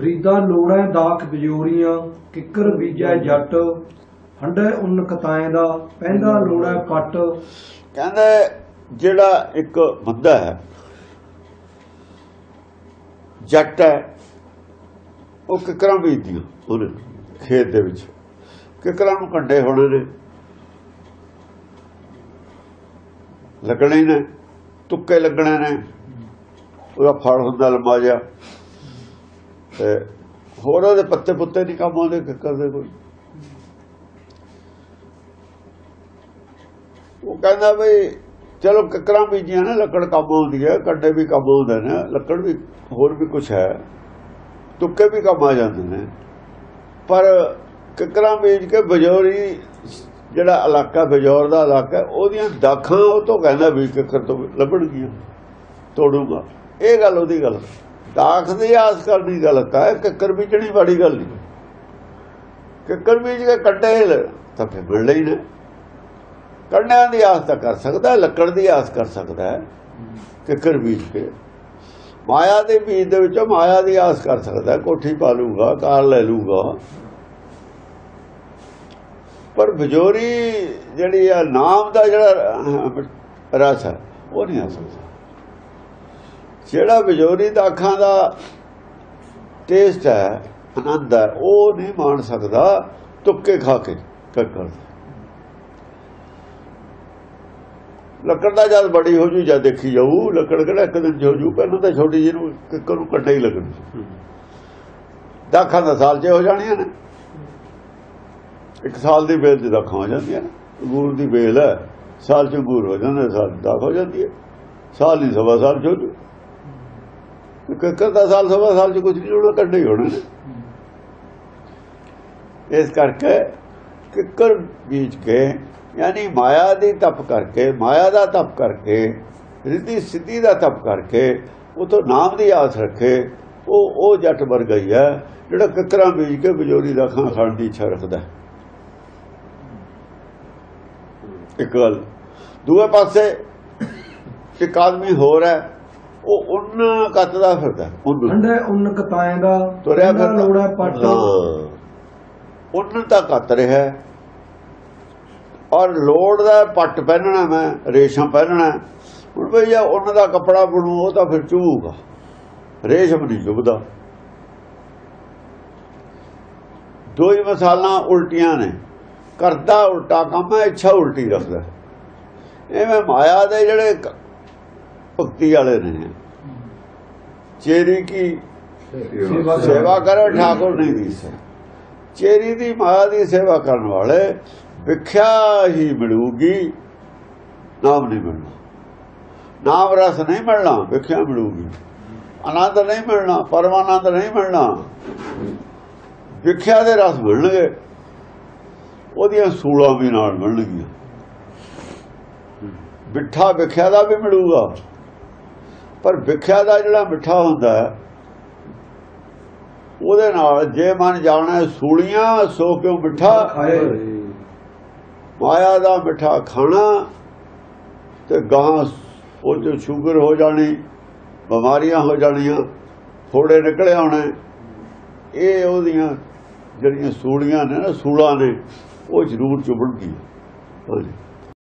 ਫਰੀਦਾ, ਲੋੜੈ, ਦਾਖ, ਬਜੋਰੀਆਂ, ਕਿੱਕਰ, ਬੀਜੈ, ਜੱਟ ਹੰਡੇ ਉਨ, ਕਤਾਏ ਦਾ ਪਹਿੰਦਾ ਲੋੜੈ ਪੱਟ ਕਹਿੰਦਾ ਜਿਹੜਾ ਇੱਕ ਬੰਦਾ ਹੈ, ਜੱਟ ਹੈ, ਉਹ ਕਿਕਰਾਂ ਬੀਜਦੀਆਂ ਉਹਨੇ ਖੇਤ ਦੇ ਵਿੱਚ। ਕਿਕਰਾਂ ਨੂੰ ਕੰਡੇ ਹੋਣੇ ਨੇ, ਲੱਗਣੇ ਨੇ, ਤੁੱਕੇ ਲੱਗਣੇ ਨੇ, ਉਹਦਾ ਫਲ ਹੁੰਦਾ, ਲੰਮਾ ਜਿਹਾ। ਤੇ ਹੋਰ ਉਹਦੇ ਪੱਤੇ ਪੁੱਤੇ ਨਹੀਂ ਕੰਮ ਆਉਂਦੇ ਕਿੱਕਰ ਦੇ ਕੋਈ। ਉਹ ਕਹਿੰਦਾ ਬਈ, ਚਲੋ ਕਿਕਰਾਂ ਬੀਜੀਆਂ ਨੇ, ਲੱਕੜ ਕੰਮ ਆਉਂਦੀ ਹੈ, ਕੰਡੇ ਵੀ ਕੰਮ ਆਉਂਦੇ ਨੇ, ਲੱਕੜ ਵੀ ਹੋਰ ਵੀ ਕੁਝ ਹੈ, ਤੁੱਕੇ ਵੀ ਕੰਮ ਆ ਜਾਂਦੇ ਨੇ। ਪਰ ਕਿਕਰਾਂ ਬੀਜ ਕੇ ਬਜੋਰੀ, ਜਿਹੜਾ ਇਲਾਕਾ ਬਜੌਰ ਦਾ ਇਲਾਕਾ ਉਹਦੀਆਂ ਦਾਖਾਂ ਉਹ ਤੋਂ ਕਹਿੰਦਾ ਵੀ ਕਿਕਰ ਤੋਂ ਲੱਭਣਗੀਆਂ, ਤੋੜੂਗਾ। ਇਹ ਗੱਲ ਉਹਦੀ ਗੱਲ। ਦਾਖ ਦੀ ਆਸ ਕਰਨੀ ਗਲਤ ਹੈ, ਕਿੱਕਰ ਬੀਜਣੀ ਬੜੀ ਗੱਲ ਨਹੀਂ। ਕਿੱਕਰ ਬੀਜ ਕੇ ਕੱਢੇ ਤਾਂ ਫਿਰ ਮਿਲਣਾ ਹੀ ਨਾ। ਕੰਡਿਆਂ ਦੀ ਆਸ ਤਾਂ ਕਰ ਸਕਦਾ, ਲੱਕੜ ਦੀ ਆਸ ਕਰ ਸਕਦਾ ਕਿੱਕਰ ਬੀਜ ਕੇ। ਮਾਇਆ ਦੇ ਬੀਜ ਦੇ ਵਿੱਚੋਂ ਮਾਇਆ ਦੀ ਆਸ ਕਰ ਸਕਦਾ, ਕੋਠੀ ਪਾ ਲੂਗਾ ਕਾਰ ਲੈ ਲੂਗਾ ਪਰ ਬਜੋਰੀ ਜਿਹੜੀ ਆ, ਨਾਮ ਦਾ ਜਿਹੜਾ ਰਸ ਹੈ, ਉਹ ਨਹੀਂ ਆ ਸਕਦਾ। ਜਿਹੜਾ ਬਜੋਰੀ ਦਾ ਅੱਖਾਂ ਦਾ ਟੇਸਟ ਹੈ ਆਨੰਦ ਹੈ ਉਹ ਨਹੀਂ ਮਾਣ ਸਕਦਾ ਤੁੱਕੇ ਖਾ ਕੇ ਕੱਕਰ ਲੱਕੜ ਦਾ ਜਦ ਬੜੀ ਹੋ ਜੂ ਜਦ ਦੇਖੀ ਜਾਊ ਲੱਕੜ ਕਿਹੜਾ ਇੱਕ ਦਿਨ ਹੋ ਜੂ ਪਹਿਲਾਂ ਤਾਂ ਛੋਟੀ ਜਿਹੀ ਨੂੰ ਕਿੱਕਰ ਨੂੰ ਕੱਟੇ ਹੀ ਲੱਗਣੀ। ਦਾਖਾਂ ਦਾ ਸਾਲ 'ਚ ਹੋ ਜਾਣੀਆਂ ਨੇ। ਇੱਕ ਸਾਲ ਦੀ ਬੇਲ 'ਚ ਦਾਖਾਂ ਹੋ ਜਾਂਦੀਆਂ ਨੇ। ਅੰਗੂਰ ਦੀ ਬੇਲ ਹੈ ਸਾਲ 'ਚ ਅੰਗੂਰ ਹੋ ਜਾਂਦਾ ਸਾਲ ਦਾਖ ਹੋ ਜਾਂਦੀ ਹੈ। ਸਾਲ ਨਹੀਂ ਸਵਾ ਸਾਲ 'ਚ ਹੋ ਜੂ ਕਿੱਕਰ ਦਾ ਸਾਲ, ਸਵਾ ਸਾਲ 'ਚ ਕੁਝ ਨਹੀਂ ਹੋਣਾ, ਕੱਢੇ ਹੀ ਹੋਣੇ ਇਸ ਕਰਕੇ ਕਿੱਕਰ ਬੀਜ ਕੇ, ਯਾਨੀ ਮਾਇਆ ਦੀ ਤਪ ਕਰਕੇ, ਮਾਇਆ ਦਾ ਤਪ ਕਰਕੇ, ਰਿੱਧੀ ਸਿੱਧੀ ਦਾ ਤਪ ਕਰਕੇ, ਉਤੋਂ ਨਾਮ ਦੀ ਆਸ ਰੱਖੇ, ਉਹ ਉਹ ਜੱਟ ਵਰ ਗਈ ਹੈ, ਜਿਹੜਾ ਕਿੱਕਰਾਂ ਬੀਜ ਕੇ ਬਜੋਰੀ ਦਾ ਖਾਂ ਖਾਣ ਦੀ ਇੱਛਾ ਰੱਖਦਾ ਇੱਕ ਗੱਲ। ਦੂਏ ਪਾਸੇ ਇੱਕ ਆਦਮੀ ਹੋਰ ਹੈ ਉਹ ਉਹਨਾਂ ਕੱਤਦਾ ਫਿਰਦਾ ਉਹਨੂੰ ਉਨ ਕਤਾਏ ਦਾ ਤੁਰਿਆ ਫਿਰਦਾ। ਲੋੜੈ ਪੱਟ। ਉਹਨਾਂ ਤਾਂ ਕੱਤ ਰਿਹਾ। ਔਰ ਲੋੜ ਦਾ ਪੱਟ ਪਹਿਨਣਾ ਮੈਂ ਰੇਸ਼ਮ ਪਹਿਨਣਾ। ਹੁਣ ਬਈ ਜੇ ਉਹਨਾਂ ਦਾ ਕੱਪੜਾ ਬਣੂ ਉਹ ਤਾਂ ਫਿਰ ਚੁਭੂਗਾ ਰੇਸ਼ਮ ਨਹੀਂ ਚੁਭਦਾ। ਦੋ ਹੀ ਮਸਾਲਾਂ ਉਲਟੀਆਂ ਨੇ। ਕਰਦਾ ਉਲਟਾ ਕੰਮ ਹੈ ਇੱਛਾ ਉਲਟੀ ਰੱਖਦਾ। ਐਵੇਂ ਮਾਇਆ ਦੇ ਜਿਹੜੇ ਭਗਤੀ ਵਾਲੇ ਨੇ। ਚੇਰੀ ਕੀ? ਸੇਵਾ ਕਰੋ। ਠਾਕੁਰ ਨਹੀਂ ਦੀ ਸੇ ਚੇਰੀ ਦੀ ਮਾਇਆ ਦੀ ਸੇਵਾ ਕਰਨ ਵਾਲੇ ਵਿਖਿਆ ਹੀ ਮਿਲੂਗੀ ਨਾਮ ਨਹੀਂ ਮਿਲਣਾ। ਨਾਮ ਰਸ ਨਹੀਂ ਮਿਲਣਾ ਵਿਖਿਆ ਮਿਲੂਗੀ। ਆਨੰਦ ਨਹੀਂ ਮਿਲਣਾ ਪਰਮਾਨੰਦ ਨਹੀਂ ਮਿਲਣਾ। ਵਿਖਿਆ ਦੇ ਰਸ ਮਿਲਣਗੇ। ਉਹਦੀਆਂ ਸੂਲਾਂ ਵੀ ਨਾਲ ਮਿਲਣਗੀਆਂ। ਮਿੱਠਾ ਵਿਖਿਆ ਦਾ ਵੀ ਮਿਲੂਗਾ। ਪਰ ਵਿਖਿਆ ਦਾ ਜਿਹੜਾ ਮਿੱਠਾ ਹੁੰਦਾ ਉਹਦੇ ਨਾਲ ਜੇ ਮਨ ਜਾਣਾ ਸੂਲੀਆਂ ਸੋ ਕਿਉ ਮਿੱਠਾ? ਮਾਇਆ ਦਾ ਮਿੱਠਾ ਖਾਣਾ ਤੇ ਗਾਂ ਉਹ ਚ ਸ਼ੂਗਰ ਹੋ ਜਾਣੀ ਬਿਮਾਰੀਆਂ ਹੋ ਜਾਣੀਆਂ ਫੋੜੇ ਨਿਕਲੇ ਆਉਣੇ ਇਹ ਉਹਦੀਆਂ ਜਿਹੜੀਆਂ ਸੂਲੀਆਂ ਨੇ ਨਾ ਸੂਲਾਂ ਨੇ ਉਹ ਜ਼ਰੂਰ ਚੁਬਣਗੀਆਂ। ਹਾਂਜੀ।